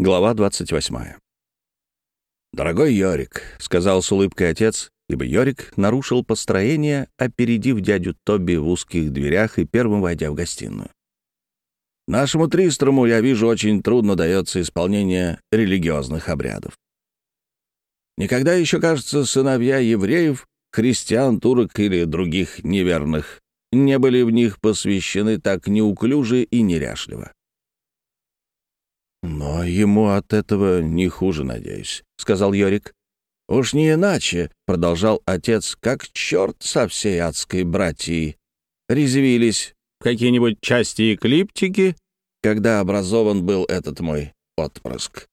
Глава 28. «Дорогой Йорик», — сказал с улыбкой отец, ибо Йорик нарушил построение, опередив дядю Тоби в узких дверях и первым войдя в гостиную. «Нашему Тристрому, я вижу, очень трудно дается исполнение религиозных обрядов. Никогда еще, кажется, сыновья евреев, христиан, турок или других неверных не были в них посвящены так неуклюже и неряшливо. «Но ему от этого не хуже, надеюсь», — сказал Йорик. «Уж не иначе», — продолжал отец, — «как черт со всей адской братьей. Резвились в какие-нибудь части эклиптики, когда образован был этот мой отпрыск».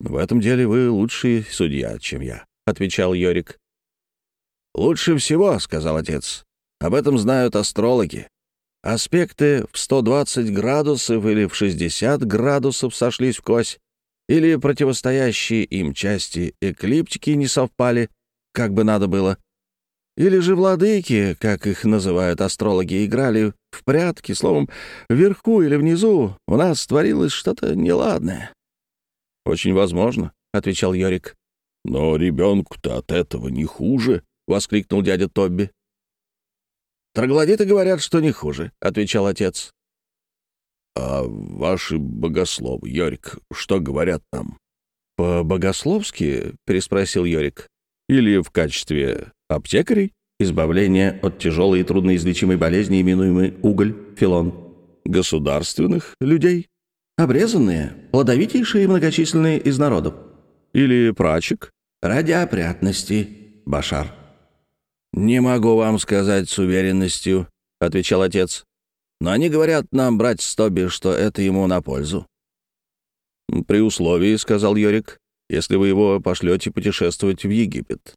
«В этом деле вы лучший судья, чем я», — отвечал Йорик. «Лучше всего», — сказал отец. «Об этом знают астрологи. Аспекты в 120 градусов или в 60 градусов сошлись в кось, или противостоящие им части эклиптики не совпали, как бы надо было. Или же владыки, как их называют астрологи, играли в прятки, словом, вверху или внизу у нас творилось что-то неладное. «Очень возможно», — отвечал Йорик. «Но ребенку-то от этого не хуже», — воскликнул дядя Тобби. «Троглодиты говорят, что не хуже», — отвечал отец. «А ваши богословы, Йорик, что говорят нам?» «По-богословски?» — переспросил Йорик. «Или в качестве аптекарей? Избавление от тяжелой и трудноизлечимой болезни, именуемой уголь, филон. Государственных людей? Обрезанные, плодовитейшие и многочисленные из народов. Или прачек? Ради опрятности, Башар». «Не могу вам сказать с уверенностью», — отвечал отец. «Но они говорят нам, брать Стоби, что это ему на пользу». «При условии», — сказал Йорик, — «если вы его пошлете путешествовать в Египет».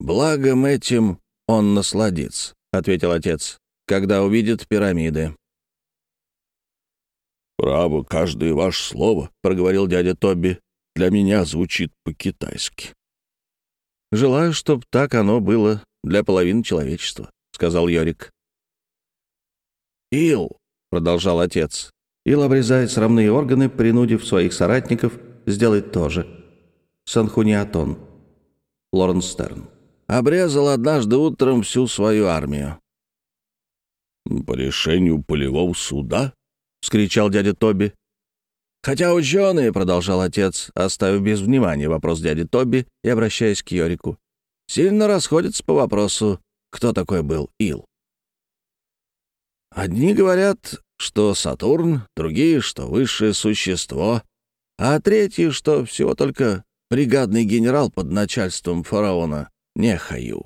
«Благом этим он насладится», — ответил отец, — «когда увидит пирамиды». «Право, каждое ваше слово», — проговорил дядя Тоби, — «для меня звучит по-китайски». «Желаю, чтобы так оно было для половины человечества», — сказал Йорик. «Ил», — продолжал отец, — «Ил обрезает срамные органы, принудив своих соратников сделать то же». Санхуниатон. Лоренс Стерн. Обрезал однажды утром всю свою армию. «По решению полевого суда?» — вскричал дядя Тоби. Хотя ученые, — продолжал отец, оставив без внимания вопрос дяди Тоби и обращаясь к Йорику, — сильно расходятся по вопросу, кто такой был Ил. Одни говорят, что Сатурн, другие, что высшее существо, а третьи, что всего только бригадный генерал под начальством фараона Нехаю.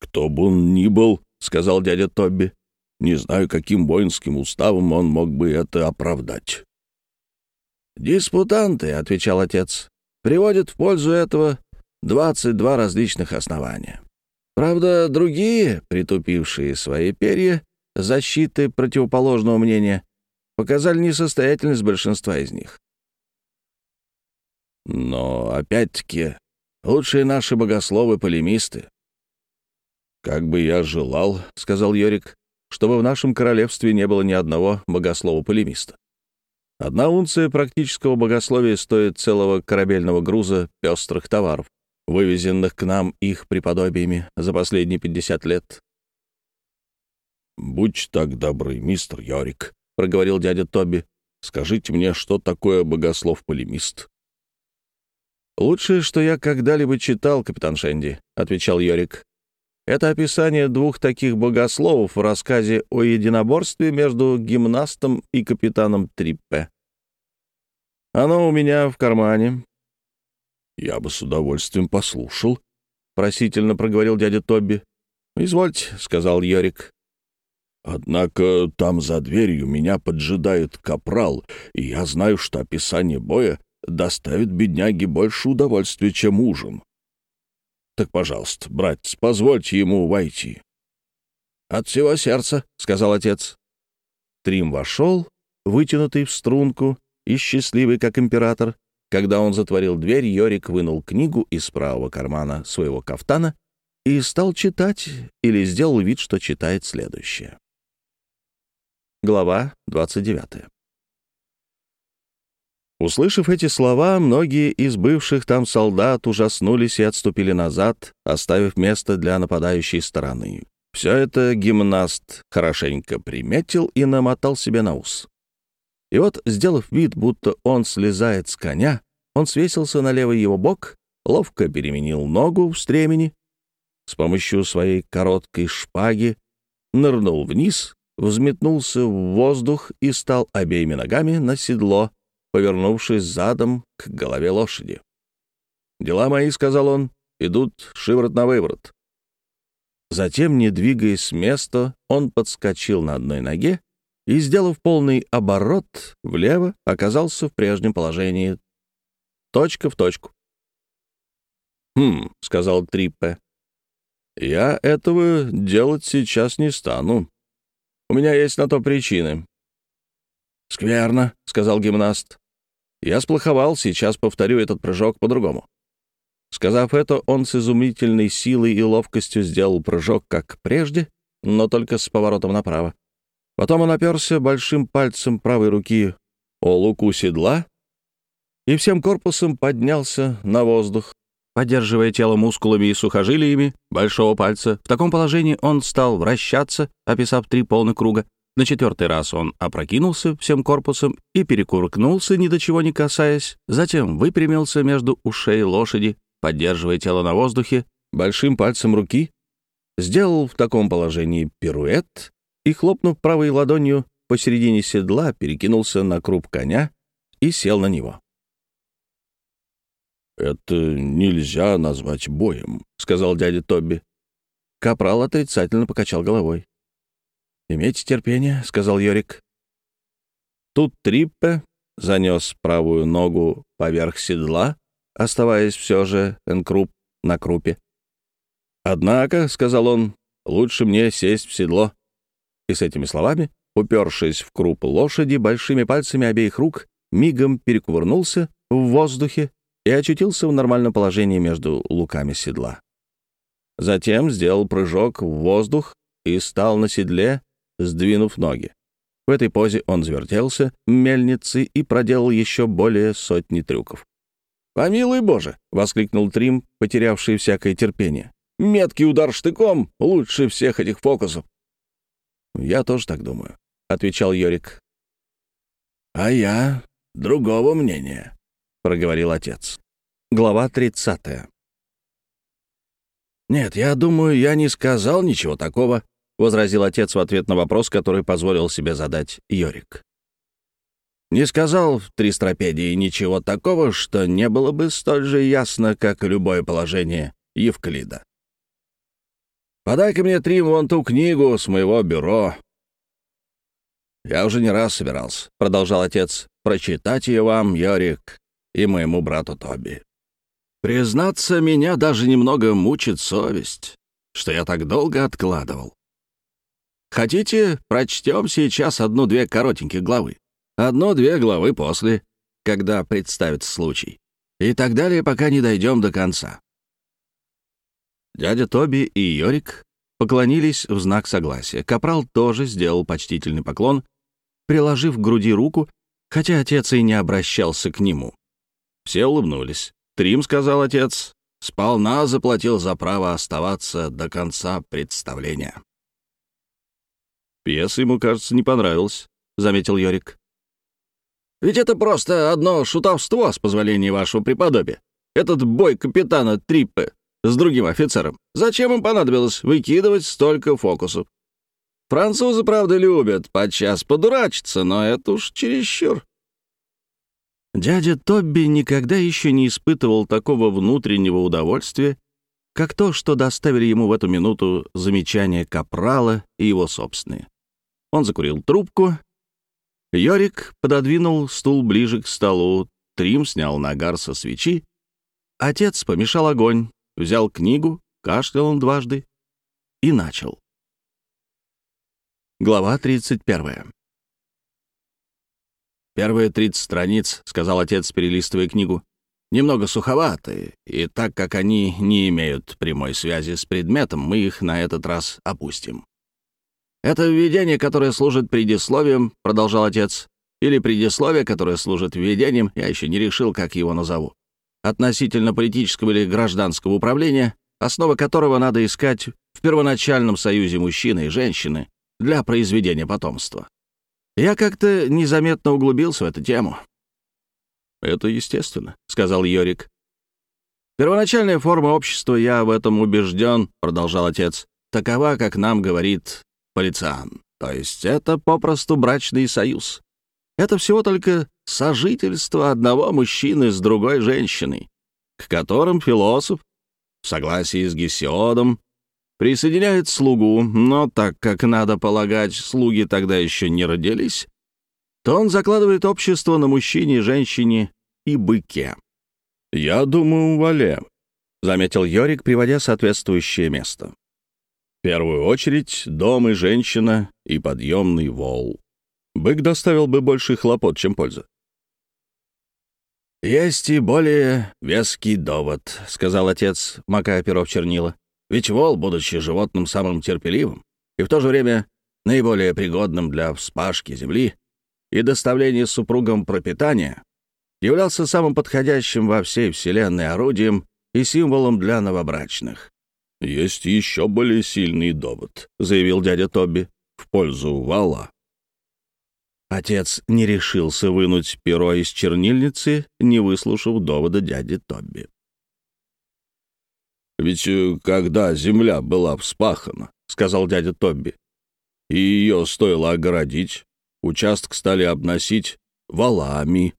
«Кто бы он ни был, — сказал дядя Тобби, — не знаю, каким воинским уставом он мог бы это оправдать». «Диспутанты», — отвечал отец, — «приводят в пользу этого 22 различных основания. Правда, другие, притупившие свои перья, защиты противоположного мнения, показали несостоятельность большинства из них. Но, опять-таки, лучшие наши богословы-полемисты. «Как бы я желал», — сказал Йорик, — «чтобы в нашем королевстве не было ни одного богослова-полемиста. Одна унция практического богословия стоит целого корабельного груза пестрых товаров, вывезенных к нам их преподобиями за последние 50 лет. «Будь так добрый, мистер Йорик», — проговорил дядя Тоби. «Скажите мне, что такое богослов-полемист?» «Лучшее, что я когда-либо читал, капитан Шенди», — отвечал Йорик. «Это описание двух таких богословов в рассказе о единоборстве между гимнастом и капитаном Триппе. Оно у меня в кармане». «Я бы с удовольствием послушал», — просительно проговорил дядя Тобби. «Извольте», — сказал Йорик. «Однако там за дверью меня поджидает капрал, и я знаю, что описание боя доставит бедняге больше удовольствия, чем ужин. Так, пожалуйста, братец, позвольте ему войти». «От всего сердца», — сказал отец. Трим вошел, вытянутый в струнку, и счастливый, как император. Когда он затворил дверь, Йорик вынул книгу из правого кармана своего кафтана и стал читать или сделал вид, что читает следующее. Глава 29. Услышав эти слова, многие из бывших там солдат ужаснулись и отступили назад, оставив место для нападающей стороны. Все это гимнаст хорошенько приметил и намотал себе на ус. И вот, сделав вид, будто он слезает с коня, он свесился на левый его бок, ловко переменил ногу в стремени, с помощью своей короткой шпаги нырнул вниз, взметнулся в воздух и стал обеими ногами на седло, повернувшись задом к голове лошади. «Дела мои», — сказал он, — «идут шиворот на выворот». Затем, не двигаясь с места, он подскочил на одной ноге и, сделав полный оборот влево, оказался в прежнем положении. Точка в точку. «Хм», — сказал Триппе, — «я этого делать сейчас не стану. У меня есть на то причины». «Скверно», — сказал гимнаст. Я сплоховал, сейчас повторю этот прыжок по-другому. Сказав это, он с изумительной силой и ловкостью сделал прыжок, как прежде, но только с поворотом направо. Потом он оперся большим пальцем правой руки о луку седла и всем корпусом поднялся на воздух, поддерживая тело мускулами и сухожилиями большого пальца. В таком положении он стал вращаться, описав три полных круга. На четвертый раз он опрокинулся всем корпусом и перекуркнулся, ни до чего не касаясь, затем выпрямился между ушей лошади, поддерживая тело на воздухе, большим пальцем руки, сделал в таком положении пируэт и, хлопнув правой ладонью посередине седла, перекинулся на круп коня и сел на него. «Это нельзя назвать боем», — сказал дядя Тобби. Капрал отрицательно покачал головой. «Имейте терпение», — сказал Йорик. Тут Триппе занес правую ногу поверх седла, оставаясь все же энкруп на крупе. «Однако», — сказал он, — «лучше мне сесть в седло». И с этими словами, упершись в круп лошади большими пальцами обеих рук, мигом перекувырнулся в воздухе и очутился в нормальном положении между луками седла. Затем сделал прыжок в воздух и стал на седле, сдвинув ноги. В этой позе он завертелся мельницей и проделал еще более сотни трюков. «Помилуй Боже!» — воскликнул Трим, потерявший всякое терпение. «Меткий удар штыком лучше всех этих фокусов!» «Я тоже так думаю», — отвечал Йорик. «А я другого мнения», — проговорил отец. Глава 30. «Нет, я думаю, я не сказал ничего такого», — возразил отец в ответ на вопрос, который позволил себе задать Йорик. «Не сказал в три стропедии ничего такого, что не было бы столь же ясно, как любое положение Евклида. Подай-ка мне, Трим, вон ту книгу с моего бюро». «Я уже не раз собирался», — продолжал отец, — «прочитать ее вам, Йорик, и моему брату Тоби. Признаться, меня даже немного мучит совесть, что я так долго откладывал. Хотите, прочтем сейчас одну-две коротеньких главы? Одну-две главы после, когда представится случай. И так далее, пока не дойдем до конца. Дядя Тоби и Йорик поклонились в знак согласия. Капрал тоже сделал почтительный поклон, приложив к груди руку, хотя отец и не обращался к нему. Все улыбнулись. «Трим», — сказал отец, — «сполна заплатил за право оставаться до конца представления». «Пьеса ему, кажется, не понравилась», — заметил Йорик. «Ведь это просто одно шутовство, с позволения вашего преподобия. Этот бой капитана Триппе с другим офицером. Зачем им понадобилось выкидывать столько фокусов? Французы, правда, любят подчас подурачиться, но это уж чересчур». Дядя Тобби никогда еще не испытывал такого внутреннего удовольствия, как то, что доставили ему в эту минуту замечания Капрала и его собственные. Он закурил трубку. Йорик пододвинул стул ближе к столу. Трим снял нагар со свечи. Отец помешал огонь, взял книгу, кашлял он дважды и начал. Глава 31. «Первые 30 страниц», — сказал отец, перелистывая книгу, — «немного суховатые, и так как они не имеют прямой связи с предметом, мы их на этот раз опустим. «Это введение, которое служит предисловием», — продолжал отец, или предисловие, которое служит введением, я еще не решил, как его назову, относительно политического или гражданского управления, основа которого надо искать в первоначальном союзе мужчины и женщины для произведения потомства. Я как-то незаметно углубился в эту тему. «Это естественно», — сказал Йорик. «Первоначальная форма общества, я в этом убежден», — продолжал отец, «такова, как нам говорит Полициан. То есть это попросту брачный союз. Это всего только сожительство одного мужчины с другой женщиной, к которым философ, в согласии с Гесиодом, присоединяет слугу, но так как, надо полагать, слуги тогда еще не родились, то он закладывает общество на мужчине, женщине и быке. «Я думаю, Вале», — заметил Йорик, приводя соответствующее место. «В первую очередь дом и женщина и подъемный вол. Бык доставил бы больше хлопот, чем пользы». «Есть и более веский довод», — сказал отец, макая перо в чернила. Ведь вол, будучи животным самым терпеливым и в то же время наиболее пригодным для вспашки земли и доставления супругам пропитания, являлся самым подходящим во всей Вселенной орудием и символом для новобрачных. «Есть еще более сильный довод», — заявил дядя Тобби, — «в пользу вала». Отец не решился вынуть перо из чернильницы, не выслушав довода дяди Тобби. «Ведь э, когда земля была вспахана, — сказал дядя Тобби, — и ее стоило огородить, участок стали обносить валами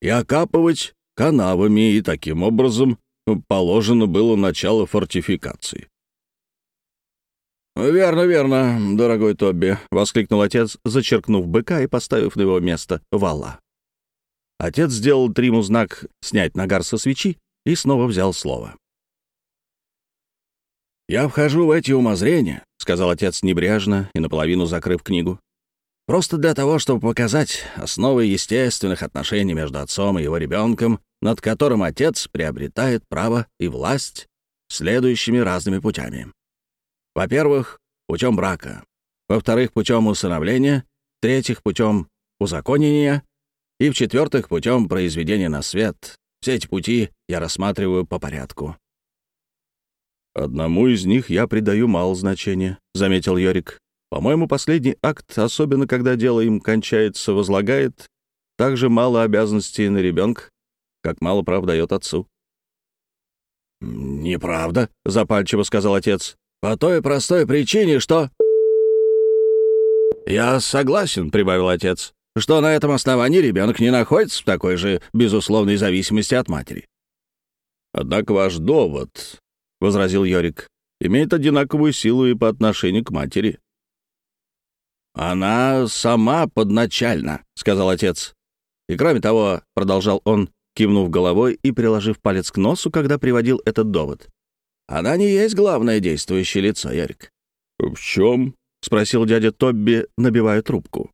и окапывать канавами, и таким образом положено было начало фортификации. «Верно, верно, дорогой Тобби», — воскликнул отец, зачеркнув быка и поставив на его место вала. Отец сделал Триму знак «снять нагар со свечи» и снова взял слово. «Я вхожу в эти умозрения», — сказал отец небрежно и наполовину закрыв книгу. «Просто для того, чтобы показать основы естественных отношений между отцом и его ребенком, над которым отец приобретает право и власть следующими разными путями. Во-первых, путем брака. Во-вторых, путем усыновления. В-третьих, путем узаконения. И, в-четвертых, путем произведения на свет. Все эти пути я рассматриваю по порядку. «Одному из них я придаю мало значения», — заметил Йорик. «По-моему, последний акт, особенно когда дело им кончается, возлагает так же мало обязанностей на ребенка, как мало прав дает отцу». «Неправда», — запальчиво сказал отец. «По той простой причине, что...» «Я согласен», — прибавил отец, «что на этом основании ребенок не находится в такой же безусловной зависимости от матери». «Однако ваш довод — возразил Йорик, — имеет одинаковую силу и по отношению к матери. «Она сама подначальна», — сказал отец. «И кроме того», — продолжал он, кивнув головой и приложив палец к носу, когда приводил этот довод, «она не есть главное действующее лицо, Ярик». «В чем?» — спросил дядя Тобби, набивая трубку.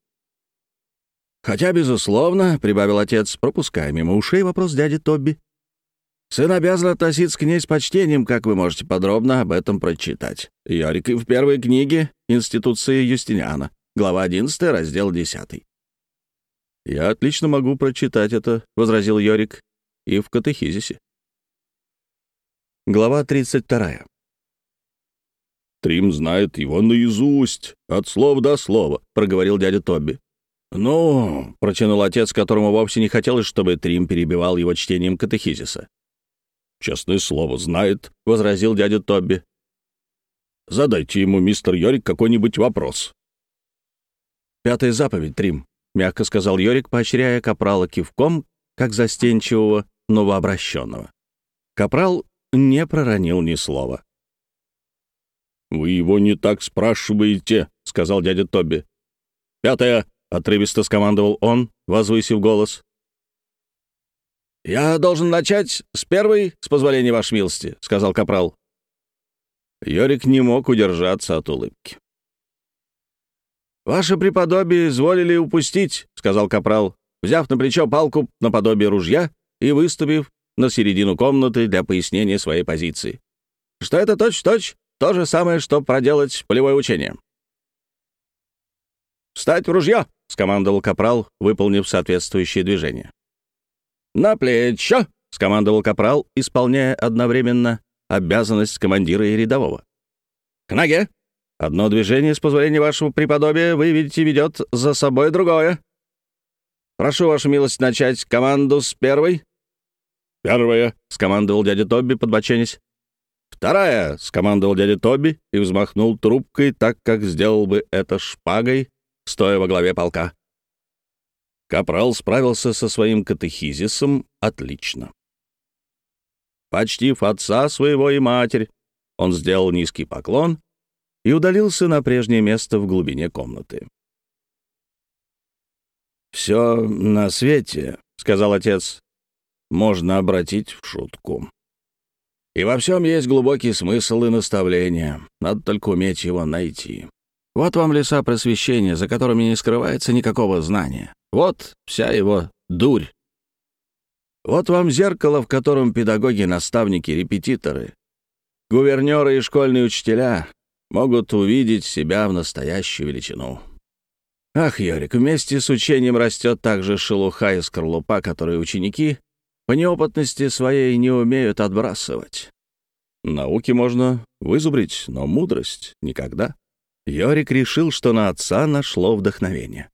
«Хотя, безусловно», — прибавил отец, пропуская мимо ушей вопрос дяди Тобби, Сын обязан относиться к ней с почтением, как вы можете подробно об этом прочитать. Йорик в первой книге «Институция Юстиниана», глава 11, раздел 10. «Я отлично могу прочитать это», — возразил Йорик, — «и в катехизисе». Глава 32. «Трим знает его наизусть, от слова до слова», — проговорил дядя Тобби. «Ну», — протянул отец, которому вовсе не хотелось, чтобы Трим перебивал его чтением катехизиса. «Честное слово, знает», — возразил дядя Тобби. «Задайте ему, мистер Йорик, какой-нибудь вопрос». «Пятая заповедь, Трим», — мягко сказал Йорик, поощряя Капрала кивком, как застенчивого новообращенного. Капрал не проронил ни слова. «Вы его не так спрашиваете», — сказал дядя Тобби. «Пятая», — отрывисто скомандовал он, возвысив голос. «Я должен начать с первой, с позволения вашей милости», — сказал Капрал. Йорик не мог удержаться от улыбки. «Ваше преподобие изволили упустить», — сказал Капрал, взяв на плечо палку наподобие ружья и выступив на середину комнаты для пояснения своей позиции. «Что это точь-точь то же самое, что проделать полевое учение». «Встать в ружье!» — скомандовал капрал, выполнив соответствующее движение. «На плечо!» — скомандовал капрал, исполняя одновременно обязанность командира и рядового. «К ноге!» Одно движение, с позволения вашего преподобия, вы видите, ведет за собой другое. Прошу, вашу милость, начать команду с первой. «Первая», — скомандовал дядя Тобби, подбоченясь. «Вторая», — скомандовал дядя Тобби и взмахнул трубкой, так как сделал бы это шпагой, стоя во главе полка. Капрал справился со своим катехизисом отлично. Почтив отца своего и матерь, он сделал низкий поклон и удалился на прежнее место в глубине комнаты. «Все на свете», — сказал отец, — «можно обратить в шутку. И во всем есть глубокий смысл и наставление. Надо только уметь его найти. Вот вам леса просвещения, за которыми не скрывается никакого знания. Вот вся его дурь. Вот вам зеркало, в котором педагоги, наставники, репетиторы, гувернеры и школьные учителя могут увидеть себя в настоящую величину. Ах, Йорик, вместе с учением растет также шелуха и скорлупа, которые ученики по неопытности своей не умеют отбрасывать. Науки можно вызубрить, но мудрость — никогда. Йорик решил, что на отца нашло вдохновение.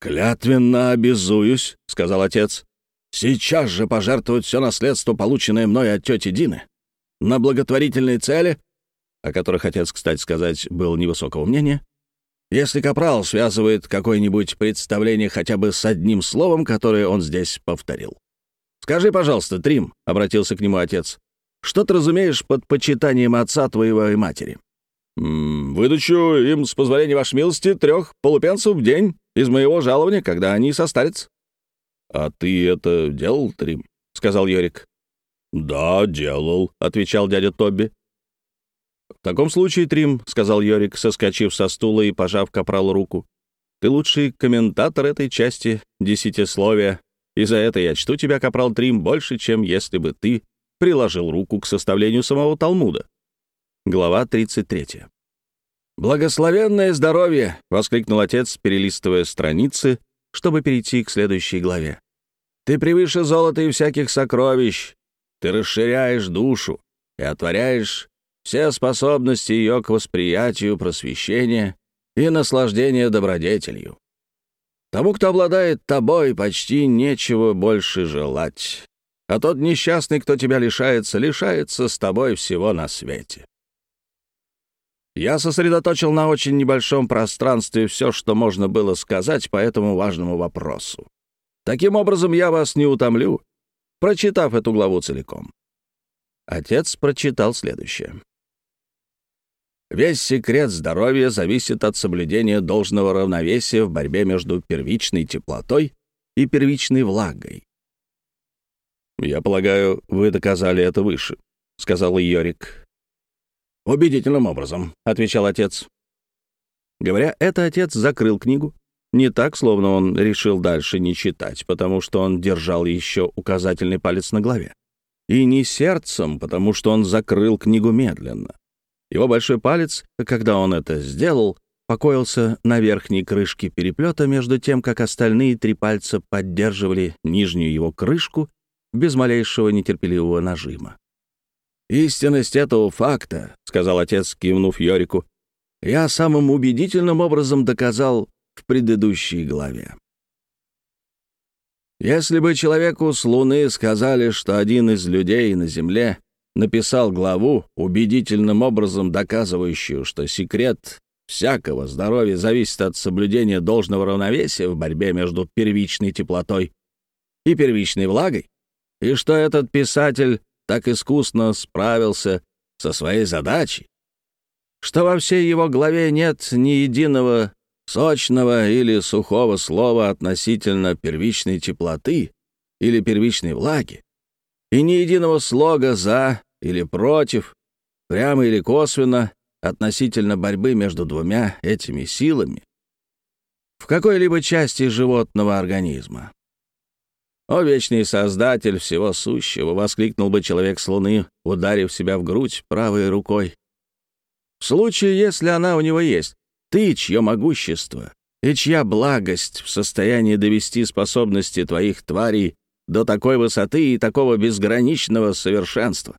«Клятвенно обязуюсь», — сказал отец, — «сейчас же пожертвовать все наследство, полученное мной от тети Дины, на благотворительные цели, о которых отец, кстати сказать, был невысокого мнения, если Капрал связывает какое-нибудь представление хотя бы с одним словом, которое он здесь повторил. «Скажи, пожалуйста, Трим», — обратился к нему отец, — «что ты разумеешь под почитанием отца твоего и матери?» «Выдачу им, с позволения вашей милости, трех полупенсов в день из моего жалования, когда они состарятся». «А ты это делал, Трим?» — сказал Йорик. «Да, делал», — отвечал дядя Тобби. «В таком случае, Трим», — сказал Йорик, соскочив со стула и пожав капрал руку, «ты лучший комментатор этой части десятисловия, и за это я чту тебя, капрал Трим, больше, чем если бы ты приложил руку к составлению самого Талмуда». Глава 33. «Благословенное здоровье!» — воскликнул отец, перелистывая страницы, чтобы перейти к следующей главе. «Ты превыше золота и всяких сокровищ. Ты расширяешь душу и отворяешь все способности ее к восприятию просвещения и наслаждения добродетелью. Тому, кто обладает тобой, почти нечего больше желать. А тот несчастный, кто тебя лишается, лишается с тобой всего на свете. Я сосредоточил на очень небольшом пространстве все, что можно было сказать по этому важному вопросу. Таким образом, я вас не утомлю, прочитав эту главу целиком. Отец прочитал следующее. Весь секрет здоровья зависит от соблюдения должного равновесия в борьбе между первичной теплотой и первичной влагой. «Я полагаю, вы доказали это выше», — сказал Йорик. «Убедительным образом», — отвечал отец. Говоря это, отец закрыл книгу. Не так, словно он решил дальше не читать, потому что он держал еще указательный палец на главе. И не сердцем, потому что он закрыл книгу медленно. Его большой палец, когда он это сделал, покоился на верхней крышке переплета, между тем, как остальные три пальца поддерживали нижнюю его крышку без малейшего нетерпеливого нажима. «Истинность этого факта», — сказал отец, кивнув Йорику, — «я самым убедительным образом доказал в предыдущей главе. Если бы человеку с Луны сказали, что один из людей на Земле написал главу, убедительным образом доказывающую, что секрет всякого здоровья зависит от соблюдения должного равновесия в борьбе между первичной теплотой и первичной влагой, и что этот писатель так искусно справился со своей задачей, что во всей его главе нет ни единого сочного или сухого слова относительно первичной теплоты или первичной влаги, и ни единого слога «за» или «против», прямо или косвенно, относительно борьбы между двумя этими силами в какой-либо части животного организма. «О, вечный создатель всего сущего!» — воскликнул бы человек с луны, ударив себя в грудь правой рукой. В случае, если она у него есть, ты, чье могущество и чья благость в состоянии довести способности твоих тварей до такой высоты и такого безграничного совершенства?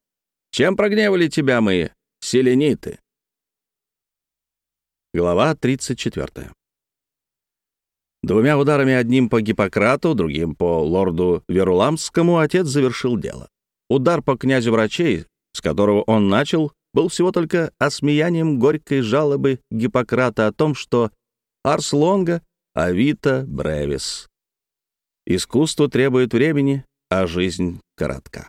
Чем прогневали тебя мы, селениты?» Глава 34. Двумя ударами, одним по Гиппократу, другим по лорду Веруламскому, отец завершил дело. Удар по князю врачей, с которого он начал, был всего только осмеянием горькой жалобы Гиппократа о том, что Арс лонга, авита бревис. Искусство требует времени, а жизнь коротка.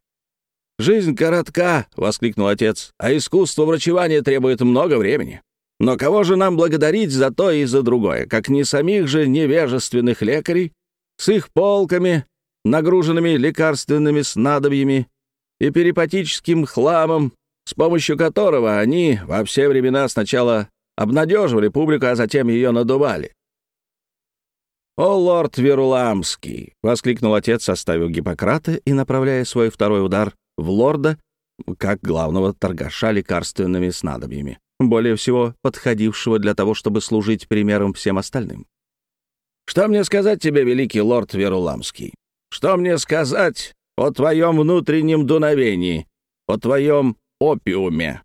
«Жизнь коротка!» — воскликнул отец. «А искусство врачевания требует много времени. Но кого же нам благодарить за то и за другое, как не самих же невежественных лекарей с их полками, нагруженными лекарственными снадобьями и перипатическим хламом, с помощью которого они во все времена сначала обнадеживали публику, а затем ее надували. «О, лорд Веруламский!» — воскликнул отец, оставив Гиппократа и направляя свой второй удар в лорда, как главного торгаша лекарственными снадобьями, более всего подходившего для того, чтобы служить примером всем остальным. «Что мне сказать тебе, великий лорд Веруламский? Что мне сказать о твоем внутреннем дуновении, о твоем опиуме,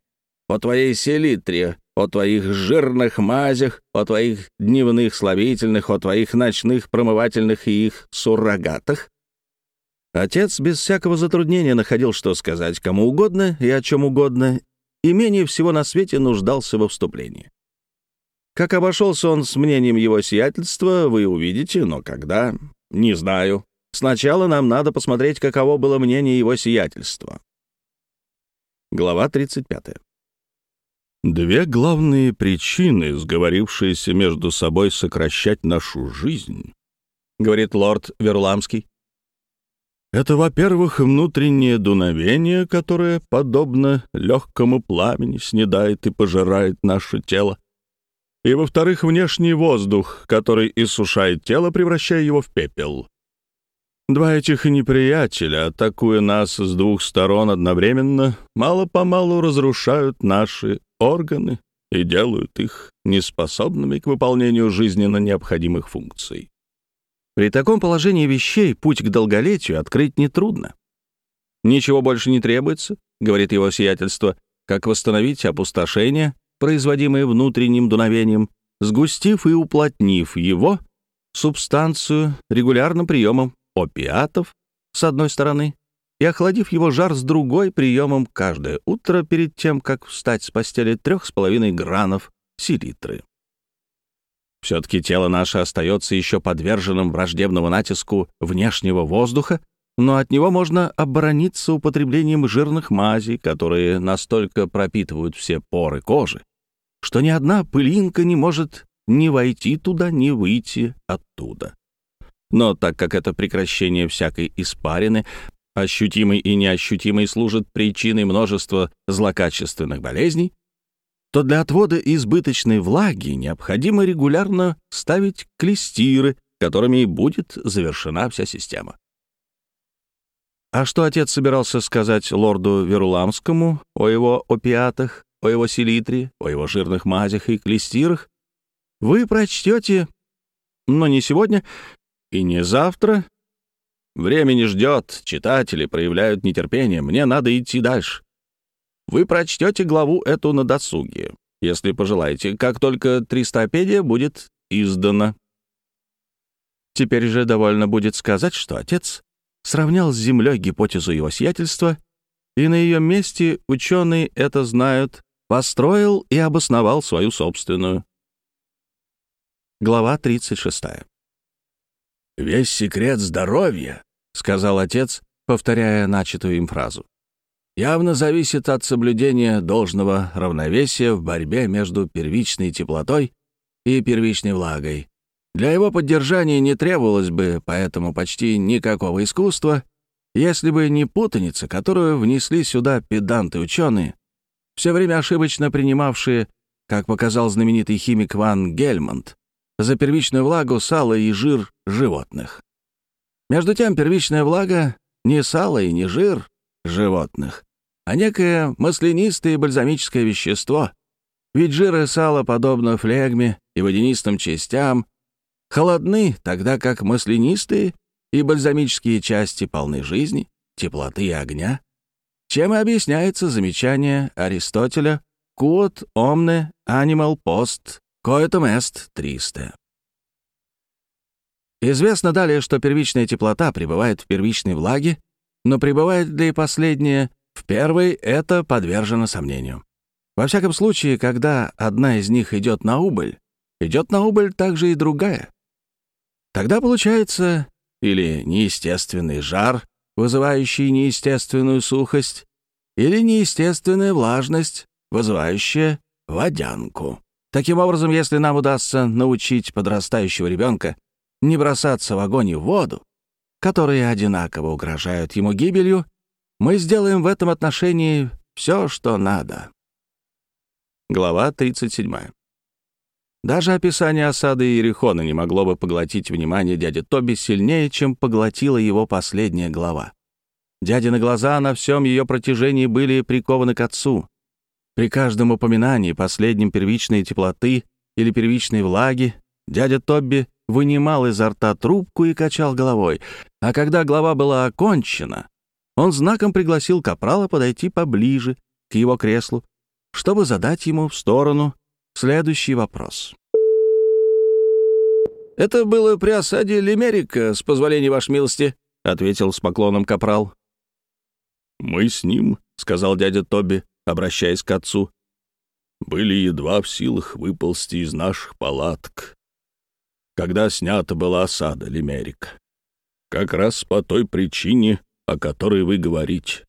о твоей селитре, о твоих жирных мазях, о твоих дневных славительных, о твоих ночных промывательных и их суррогатах?» Отец без всякого затруднения находил, что сказать кому угодно и о чем угодно, и менее всего на свете нуждался во вступлении. Как обошелся он с мнением его сиятельства, вы увидите, но когда — не знаю. Сначала нам надо посмотреть, каково было мнение его сиятельства. Глава 35. Две главные причины, сговорившиеся между собой сокращать нашу жизнь, говорит лорд Верламский, это, во-первых, внутреннее дуновение, которое, подобно легкому пламени, снедает и пожирает наше тело. И, во-вторых, внешний воздух, который иссушает тело, превращая его в пепел. Два этих неприятеля, атакуя нас с двух сторон одновременно, мало-помалу разрушают наши органы и делают их неспособными к выполнению жизненно необходимых функций. При таком положении вещей путь к долголетию открыть нетрудно. «Ничего больше не требуется», — говорит его сиятельство, «как восстановить опустошение, производимое внутренним дуновением, сгустив и уплотнив его, субстанцию регулярным приемом опиатов с одной стороны и охладив его жар с другой приемом каждое утро перед тем, как встать с постели трех с половиной гранов селитры. Все-таки тело наше остается еще подверженным враждебному натиску внешнего воздуха, но от него можно оборониться употреблением жирных мазей, которые настолько пропитывают все поры кожи, что ни одна пылинка не может ни войти туда, ни выйти оттуда. Но так как это прекращение всякой испарины, ощутимой и неощутимой служит причиной множества злокачественных болезней, то для отвода избыточной влаги необходимо регулярно ставить клестиры, которыми и будет завершена вся система. А что отец собирался сказать лорду Веруламскому о его опиатах, о его селитре, о его жирных мазях и клестирах, вы прочтете, но не сегодня и не завтра. Время не ждет, читатели проявляют нетерпение, мне надо идти дальше. Вы прочтете главу эту на досуге, если пожелаете, как только тристопедия будет издана. Теперь же довольно будет сказать, что отец сравнял с Землей гипотезу его сиятельства, и на ее месте ученые это знают, построил и обосновал свою собственную. Глава 36. «Весь секрет здоровья», — сказал отец, повторяя начатую им фразу, явно зависит от соблюдения должного равновесия в борьбе между первичной теплотой и первичной влагой. Для его поддержания не требовалось бы поэтому почти никакого искусства, если бы не путаница, которую внесли сюда педанты-ученые, все время ошибочно принимавшие, как показал знаменитый химик Ван Гельмонт, за первичную влагу сало и жир животных. Между тем, первичная влага — не сало и не жир животных, а некое маслянистое бальзамическое вещество. Ведь жир и сало, подобно флегме и водянистым частям, холодны, тогда как маслянистые и бальзамические части полны жизни, теплоты и огня, чем и объясняется замечание Аристотеля «Quod omne animal post coitum est triste». Известно далее, что первичная теплота пребывает в первичной влаге, но пребывает ли последняя в первой, это подвержено сомнению. Во всяком случае, когда одна из них идет на убыль, идет на убыль также и другая. Тогда получается или неестественный жар, вызывающий неестественную сухость, или неестественная влажность, вызывающая водянку. Таким образом, если нам удастся научить подрастающего ребенка не бросаться в огонь и в воду, которые одинаково угрожают ему гибелью, мы сделаем в этом отношении все, что надо. Глава 37. Даже описание осады Иерихона не могло бы поглотить внимание дяди Тоби сильнее, чем поглотила его последняя глава. Дядины глаза на всем ее протяжении были прикованы к отцу. При каждом упоминании последнем первичной теплоты или первичной влаги дядя Тобби вынимал изо рта трубку и качал головой, а когда глава была окончена, он знаком пригласил Капрала подойти поближе к его креслу, чтобы задать ему в сторону следующий вопрос. «Это было при осаде Лимерика, с позволения вашей милости», — ответил с поклоном Капрал. «Мы с ним», — сказал дядя Тоби, обращаясь к отцу, — «были едва в силах выползти из наших палаток когда снята была осада Лимерик. Как раз по той причине, о которой вы говорите.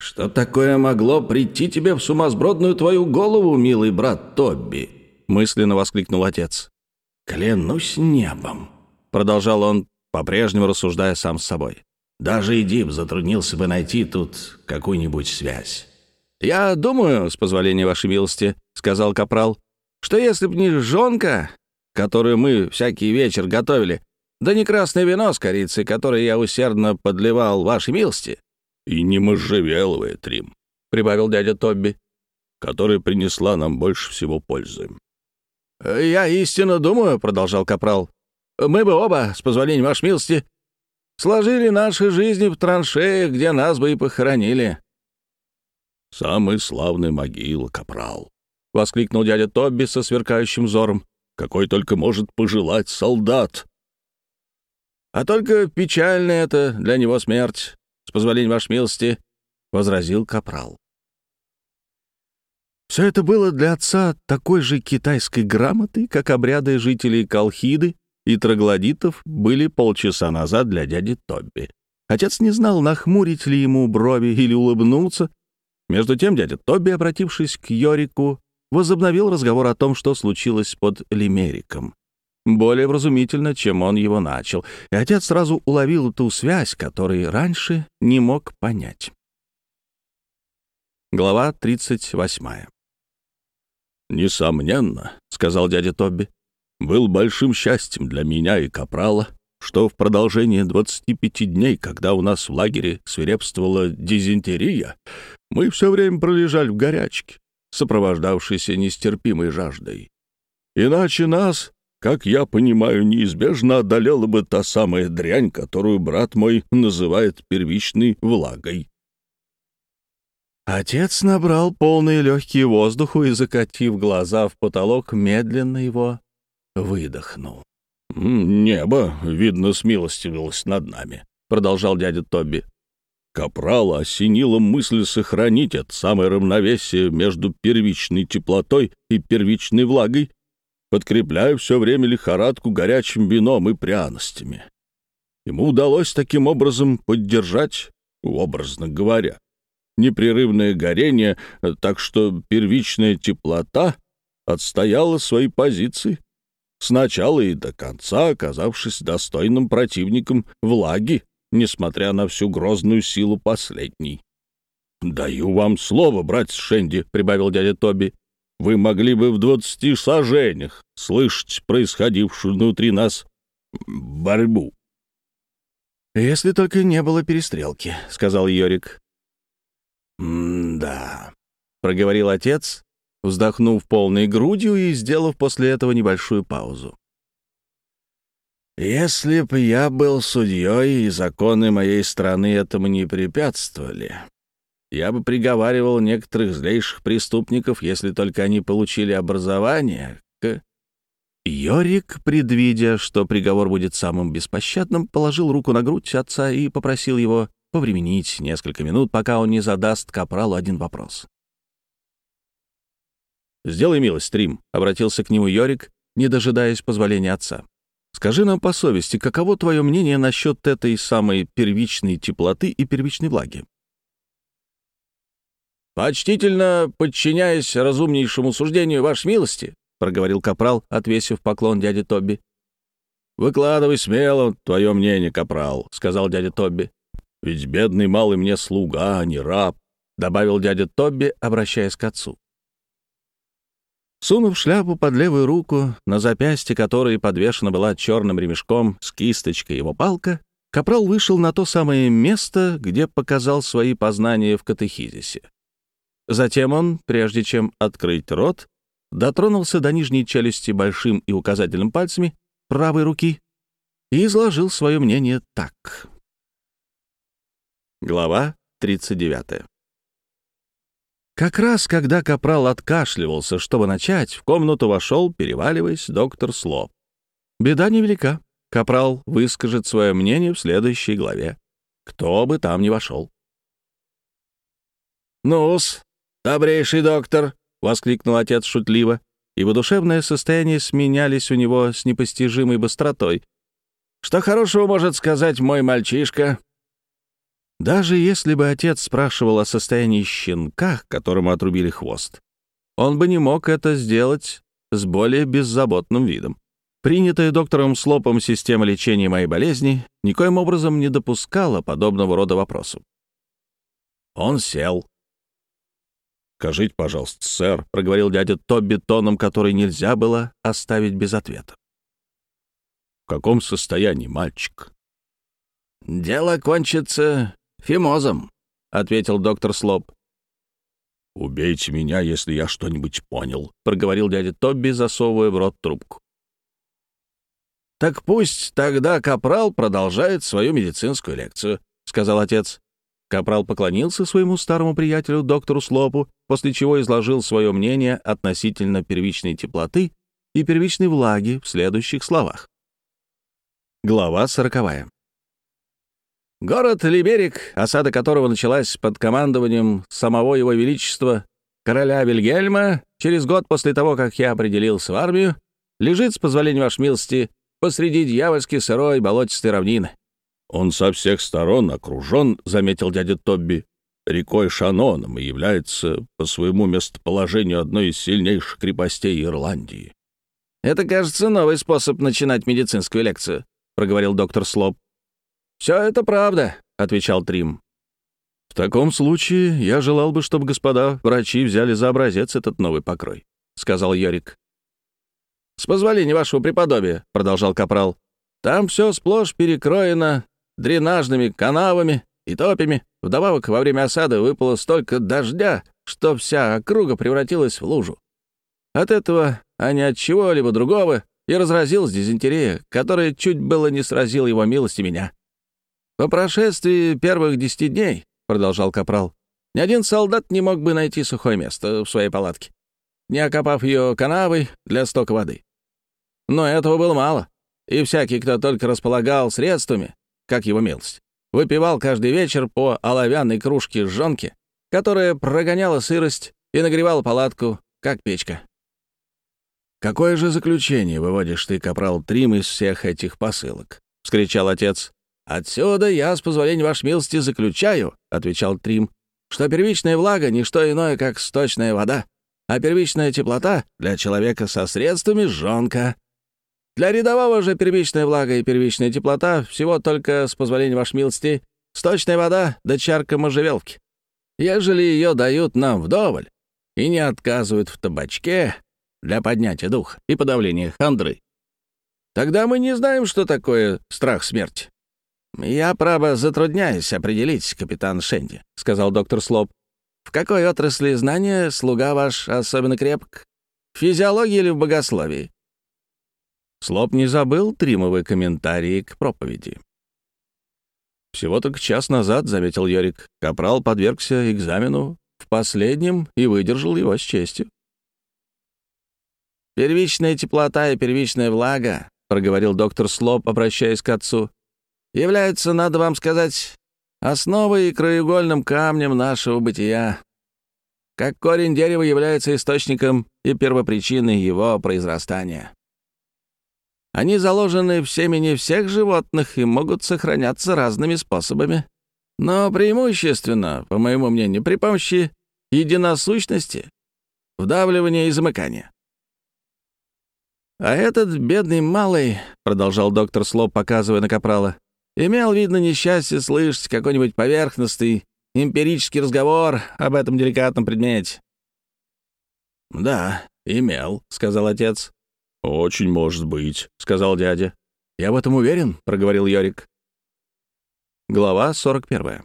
«Что такое могло прийти тебе в сумасбродную твою голову, милый брат Тобби?» — мысленно воскликнул отец. «Клянусь небом», — продолжал он, по-прежнему рассуждая сам с собой. «Даже Эдип затруднился бы найти тут какую-нибудь связь». «Я думаю, с позволения вашей милости», — сказал Капрал, «что если б не жонка, которую мы всякий вечер готовили, да не красное вино с корицей, которое я усердно подливал вашей милости». «И не можжевеловая, Трим», — прибавил дядя Тобби, «которая принесла нам больше всего пользы». «Я истинно думаю», — продолжал Капрал, «мы бы оба, с позволения вашей милости, сложили наши жизни в траншеях, где нас бы и похоронили». «Самый славный могила, Капрал», — воскликнул дядя Тобби со сверкающим взором какой только может пожелать солдат. А только печальная это для него смерть, с позволения вашей милости, — возразил Капрал. Все это было для отца такой же китайской грамотой, как обряды жителей Колхиды и троглодитов были полчаса назад для дяди Тобби. Отец не знал, нахмурить ли ему брови или улыбнуться. Между тем дядя Тобби, обратившись к Йорику, возобновил разговор о том, что случилось под Лимериком. Более вразумительно, чем он его начал, и отец сразу уловил ту связь, которой раньше не мог понять. Глава 38. «Несомненно», — сказал дядя Тобби, — «был большим счастьем для меня и Капрала, что в продолжении 25 дней, когда у нас в лагере свирепствовала дизентерия, мы все время пролежали в горячке сопровождавшийся нестерпимой жаждой. Иначе нас, как я понимаю, неизбежно одолела бы та самая дрянь, которую брат мой называет первичной влагой. Отец набрал полные легкие воздуху и, закатив глаза в потолок, медленно его выдохнул. «Небо, видно, смилостивилось над нами», — продолжал дядя Тоби. Капрала осенила мысль сохранить это самое равновесие между первичной теплотой и первичной влагой, подкрепляя все время лихорадку горячим вином и пряностями. Ему удалось таким образом поддержать, образно говоря, непрерывное горение, так что первичная теплота отстояла свои позиции, сначала и до конца оказавшись достойным противником влаги несмотря на всю грозную силу последней. «Даю вам слово, братец Шенди», — прибавил дядя Тоби. «Вы могли бы в двадцати сажениях слышать происходившую внутри нас борьбу». «Если только не было перестрелки», — сказал Йорик. «М-да», — проговорил отец, вздохнув полной грудью и сделав после этого небольшую паузу. «Если б я был судьей, и законы моей страны этому не препятствовали, я бы приговаривал некоторых злейших преступников, если только они получили образование, к...» Йорик, предвидя, что приговор будет самым беспощадным, положил руку на грудь отца и попросил его повременить несколько минут, пока он не задаст Капралу один вопрос. «Сделай милость, Трим», — обратился к нему Йорик, не дожидаясь позволения отца. «Скажи нам по совести, каково твое мнение насчет этой самой первичной теплоты и первичной влаги?» «Почтительно подчиняясь разумнейшему суждению вашей милости», — проговорил Капрал, отвесив поклон дяде Тобби. «Выкладывай смело твое мнение, Капрал», — сказал дядя Тобби. «Ведь бедный малый мне слуга, а не раб», — добавил дядя Тобби, обращаясь к отцу. Сунув шляпу под левую руку, на запястье которой подвешена была черным ремешком с кисточкой его палка, Капрал вышел на то самое место, где показал свои познания в катехизисе. Затем он, прежде чем открыть рот, дотронулся до нижней челюсти большим и указательным пальцами правой руки и изложил свое мнение так. Глава 39. Как раз когда Капрал откашливался, чтобы начать, в комнату вошел, переваливаясь, доктор Слоп. Беда невелика. Капрал выскажет свое мнение в следующей главе. Кто бы там ни вошел. «Ну-с, добрейший доктор!» — воскликнул отец шутливо, ибо душевное состояние сменялись у него с непостижимой быстротой. «Что хорошего может сказать мой мальчишка?» Даже если бы отец спрашивал о состоянии щенка, которому отрубили хвост, он бы не мог это сделать с более беззаботным видом. Принятая доктором Слопом система лечения моей болезни никоим образом не допускала подобного рода вопросов. Он сел. «Скажите, пожалуйста, сэр», — проговорил дядя Тобби тоном, который нельзя было оставить без ответа. «В каком состоянии мальчик?» «Дело кончится «Фимозом», — ответил доктор Слоп. «Убейте меня, если я что-нибудь понял», — проговорил дядя Тобби, засовывая в рот трубку. «Так пусть тогда Капрал продолжает свою медицинскую лекцию», — сказал отец. Капрал поклонился своему старому приятелю, доктору Слопу, после чего изложил свое мнение относительно первичной теплоты и первичной влаги в следующих словах. Глава сороковая. Город Либерик, осада которого началась под командованием самого его величества, короля Вильгельма, через год после того, как я определился в армию, лежит, с позволения вашей милости, посреди дьявольски сырой болотистой равнины. «Он со всех сторон окружен», — заметил дядя Тобби, рекой Шаноном и является по своему местоположению одной из сильнейших крепостей Ирландии. «Это, кажется, новый способ начинать медицинскую лекцию», — проговорил доктор Слоп. «Все это правда», — отвечал Трим. «В таком случае я желал бы, чтобы господа врачи взяли за образец этот новый покрой», — сказал Йорик. «С позволения вашего преподобия», — продолжал Капрал, «там все сплошь перекроено дренажными канавами и топями. Вдобавок, во время осады выпало столько дождя, что вся округа превратилась в лужу. От этого, а не от чего-либо другого, и разразилась дизентерия, которая чуть было не сразила его милости меня. «По прошествии первых десяти дней», — продолжал Капрал, «ни один солдат не мог бы найти сухое место в своей палатке, не окопав ее канавой для стока воды. Но этого было мало, и всякий, кто только располагал средствами, как его милость, выпивал каждый вечер по оловянной кружке жжонки, которая прогоняла сырость и нагревала палатку, как печка. «Какое же заключение выводишь ты, капрал Трим, из всех этих посылок?» — вскричал отец. «Отсюда я, с позволения вашей милости, заключаю», — отвечал Трим, «что первичная влага — не что иное, как сточная вода, а первичная теплота для человека со средствами — жонка. Для рядового же первичная влага и первичная теплота всего только, с позволения вашей милости, сточная вода да чарка можжевелки. Ежели ее дают нам вдоволь и не отказывают в табачке для поднятия духа и подавления хандры, тогда мы не знаем, что такое страх смерти. «Я, право, затрудняюсь определить, капитан Шенди», — сказал доктор Слоп. «В какой отрасли знания слуга ваш особенно крепк? В физиологии или в богословии?» Слоп не забыл тримовые комментарии к проповеди. Всего только час назад, — заметил Йорик, — Капрал подвергся экзамену в последнем и выдержал его с честью. «Первичная теплота и первичная влага», — проговорил доктор Слоп, обращаясь к отцу, — «являются, надо вам сказать, основой и краеугольным камнем нашего бытия. Как корень дерева является источником и первопричиной его произрастания. Они заложены в семени всех животных и могут сохраняться разными способами. Но преимущественно, по моему мнению, при помощи единосущности, вдавливания и замыкания. «А этот бедный малый», — продолжал доктор Слоп, показывая на Капрала, «имел, видно, несчастье слышать какой-нибудь поверхностный эмпирический разговор об этом деликатном предмете». «Да, имел», — сказал отец. «Очень может быть», — сказал дядя. «Я в этом уверен», — проговорил Йорик. Глава 41.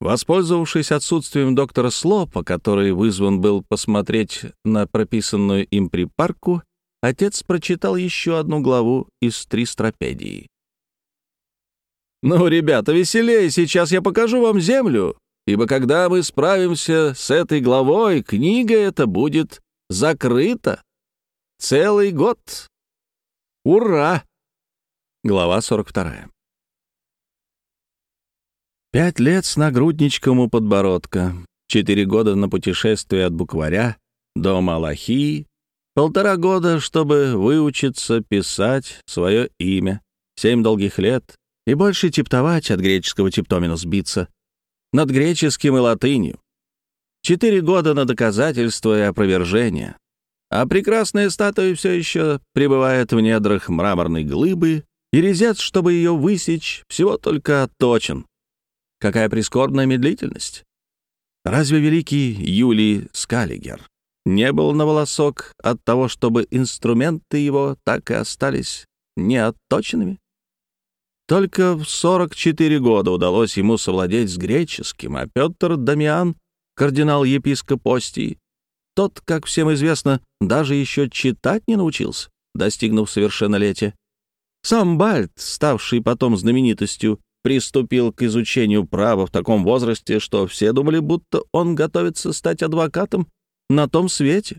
Воспользовавшись отсутствием доктора Слопа, который вызван был посмотреть на прописанную им припарку, отец прочитал еще одну главу из «Тристропедии». «Ну, ребята, веселее, сейчас я покажу вам землю, ибо когда мы справимся с этой главой, книга эта будет закрыта. Целый год. Ура!» Глава 42. Пять лет с нагрудничком у подбородка, четыре года на путешествие от букваря до Малахии, полтора года, чтобы выучиться писать свое имя, семь долгих лет и больше типтовать от греческого типтомина сбиться, над греческим и латынью. Четыре года на доказательство и опровержение, а прекрасная статуя все еще пребывает в недрах мраморной глыбы, и резец, чтобы ее высечь, всего только отточен. Какая прискорбная медлительность! Разве великий Юлий Скаллигер не был на волосок от того, чтобы инструменты его так и остались неотточенными? Только в 44 года удалось ему совладеть с греческим, а Петр Дамиан, кардинал-епископ Остии, тот, как всем известно, даже еще читать не научился, достигнув совершеннолетия. Сам Бальт, ставший потом знаменитостью, приступил к изучению права в таком возрасте, что все думали, будто он готовится стать адвокатом на том свете.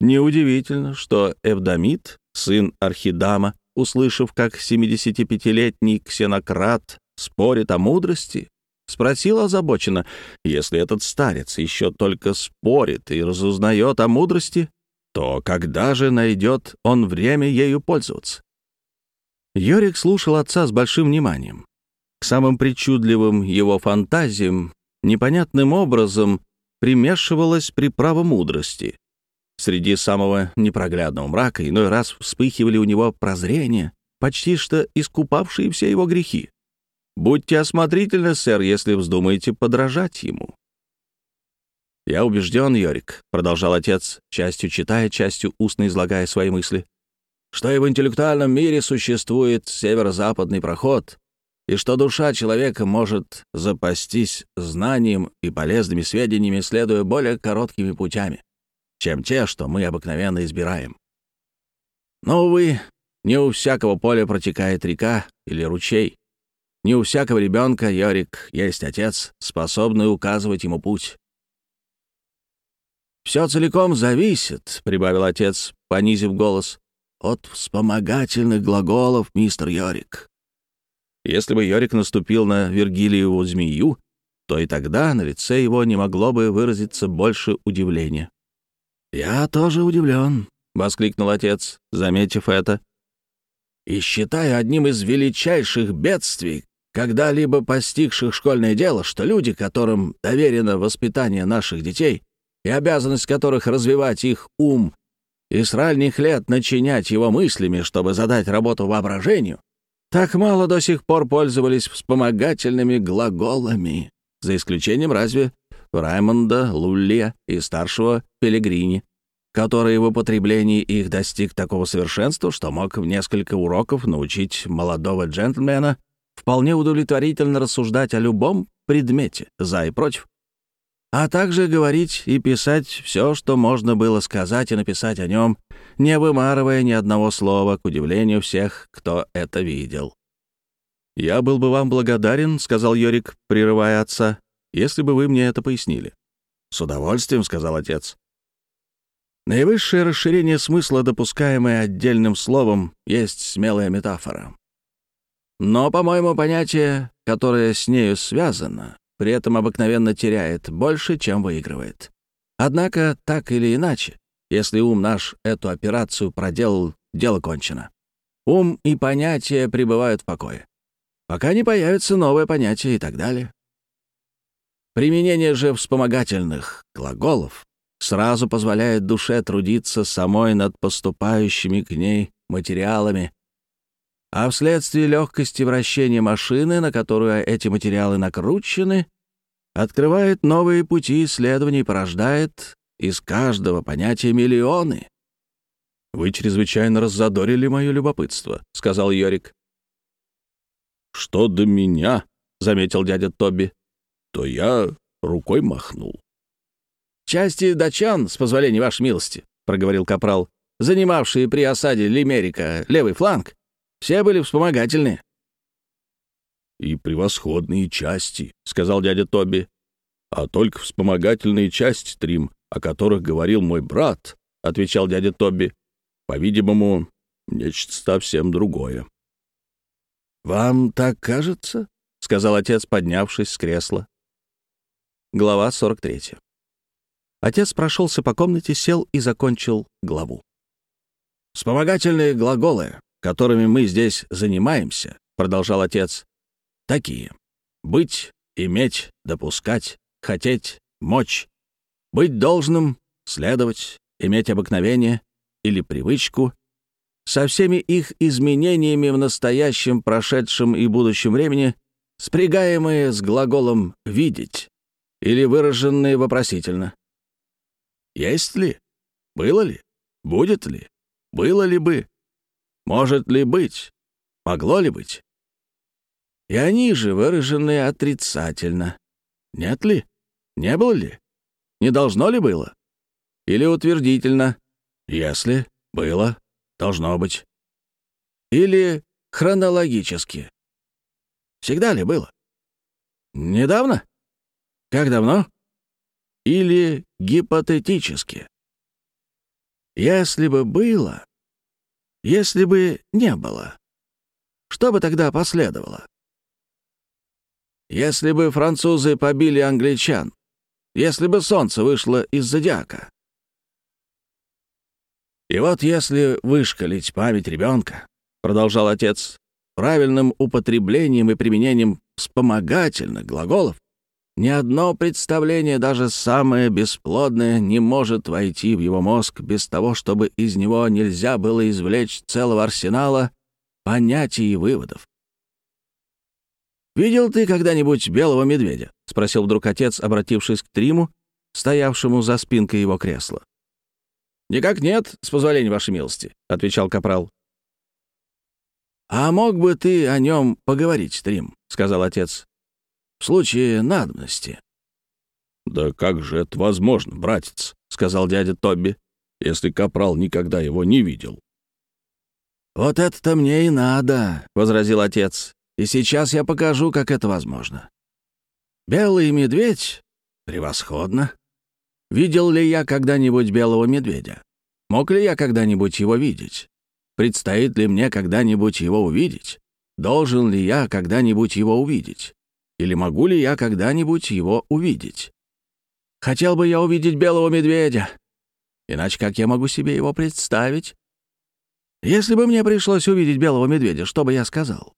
Неудивительно, что Эвдамит, сын Архидама, услышав, как 75-летний ксенократ спорит о мудрости, Спросил озабоченно, если этот старец еще только спорит и разузнает о мудрости, то когда же найдет он время ею пользоваться? Йорик слушал отца с большим вниманием. К самым причудливым его фантазиям непонятным образом примешивалась приправа мудрости. Среди самого непроглядного мрака иной раз вспыхивали у него прозрения, почти что искупавшие все его грехи. Будьте осмотрительны, сэр, если вздумаете подражать ему». «Я убежден, Йорик», — продолжал отец, частью читая, частью устно излагая свои мысли, «что и в интеллектуальном мире существует северо-западный проход, и что душа человека может запастись знанием и полезными сведениями, следуя более короткими путями, чем те, что мы обыкновенно избираем. Но, увы, не у всякого поля протекает река или ручей, не у всякого ребенка, Йорик, есть отец, способный указывать ему путь. «Все целиком зависит», — прибавил отец, понизив голос, «от вспомогательных глаголов, мистер Йорик». Если бы Йорик наступил на Вергилиеву змею, то и тогда на лице его не могло бы выразиться больше удивления. «Я тоже удивлен», — воскликнул отец, заметив это. «И считаю одним из величайших бедствий, когда-либо постигших школьное дело, что люди, которым доверено воспитание наших детей и обязанность которых развивать их ум и с ранних лет начинять его мыслями, чтобы задать работу воображению, так мало до сих пор пользовались вспомогательными глаголами, за исключением разве Раймонда, Луллия и старшего Пелегрини, который в употреблении их достиг такого совершенства, что мог в несколько уроков научить молодого джентльмена вполне удовлетворительно рассуждать о любом предмете, за и против. а также говорить и писать все, что можно было сказать и написать о нем, не вымарывая ни одного слова, к удивлению всех, кто это видел. «Я был бы вам благодарен», — сказал Йорик, прерывая отца, «если бы вы мне это пояснили». «С удовольствием», — сказал отец. Наивысшее расширение смысла, допускаемое отдельным словом, есть смелая метафора. Но, по-моему, понятие, которое с нею связано, при этом обыкновенно теряет больше, чем выигрывает. Однако, так или иначе, если ум наш эту операцию проделал, дело кончено. Ум и понятия пребывают в покое. Пока не появится новое понятие и так далее. Применение же вспомогательных глаголов сразу позволяет душе трудиться самой над поступающими к ней материалами, а вследствие легкости вращения машины, на которую эти материалы накручены, открывает новые пути исследований и порождает из каждого понятия миллионы. «Вы чрезвычайно раззадорили мое любопытство», — сказал Йорик. «Что до меня», — заметил дядя Тоби, — «то я рукой махнул». «Части датчан, с позволения вашей милости», — проговорил Капрал, занимавшие при осаде Лимерика левый фланг, все были вспомогательные. «И превосходные части», — сказал дядя Тоби. «А только вспомогательные части, Трим, о которых говорил мой брат», — отвечал дядя Тоби. «По-видимому, нечто совсем другое». «Вам так кажется?» — сказал отец, поднявшись с кресла. Глава 43. Отец прошелся по комнате, сел и закончил главу. «Вспомогательные глаголы которыми мы здесь занимаемся, продолжал отец, такие. Быть, иметь, допускать, хотеть, мочь, быть должным, следовать, иметь обыкновение или привычку, со всеми их изменениями в настоящем, прошедшем и будущем времени, спрягаемые с глаголом «видеть» или выраженные вопросительно. Есть ли? Было ли? Будет ли? Было ли бы? Может ли быть? Могло ли быть? И они же выражены отрицательно. Нет ли? Не было ли? Не должно ли было? Или утвердительно? Если было, должно быть. Или хронологически? Всегда ли было? Недавно? Как давно? Или гипотетически? Если бы было, если бы не было, что бы тогда последовало? Если бы французы побили англичан, если бы солнце вышло из зодиака. И вот если вышкалить память ребенка, продолжал отец, правильным употреблением и применением вспомогательных глаголов, ни одно представление, даже самое бесплодное, не может войти в его мозг без того, чтобы из него нельзя было извлечь целого арсенала понятий и выводов. «Видел ты когда-нибудь белого медведя?» — спросил вдруг отец, обратившись к Триму, стоявшему за спинкой его кресла. «Никак нет, с позволения вашей милости», — отвечал капрал. «А мог бы ты о нем поговорить, Трим?» — сказал отец в случае надобности». «Да как же это возможно, братец?» — сказал дядя Тобби, «если Капрал никогда его не видел». «Вот это-то мне и надо», — возразил отец. «И сейчас я покажу, как это возможно. Белый медведь? Превосходно. Видел ли я когда-нибудь белого медведя? Мог ли я когда-нибудь его видеть? Предстоит ли мне когда-нибудь его увидеть? Должен ли я когда-нибудь его увидеть? Или могу ли я когда-нибудь его увидеть? Хотел бы я увидеть белого медведя. Иначе как я могу себе его представить? Если бы мне пришлось увидеть белого медведя, что бы я сказал?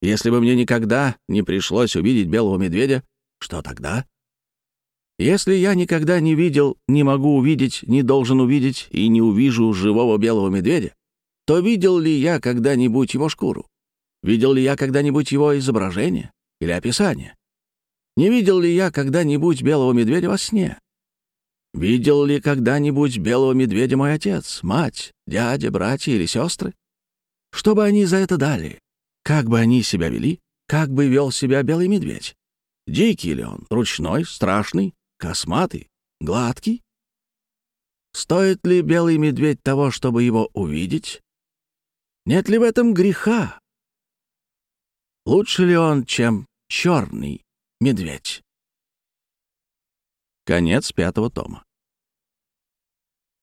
Если бы мне никогда не пришлось увидеть белого медведя, что тогда? Если я никогда не видел, не могу увидеть, не должен увидеть и не увижу живого белого медведя, то видел ли я когда-нибудь его шкуру? Видел ли я когда-нибудь его изображение? Или описание. Не видел ли я когда-нибудь белого медведя во сне? Видел ли когда-нибудь белого медведя мой отец, мать, дядя, братья или сестры? Что бы они за это дали? Как бы они себя вели? Как бы вел себя белый медведь? Дикий ли он, ручной, страшный? косматый, гладкий? Стоит ли белый медведь того, чтобы его увидеть? Нет ли в этом греха? Лучше ли он, чем черный медведь? Конец пятого тома.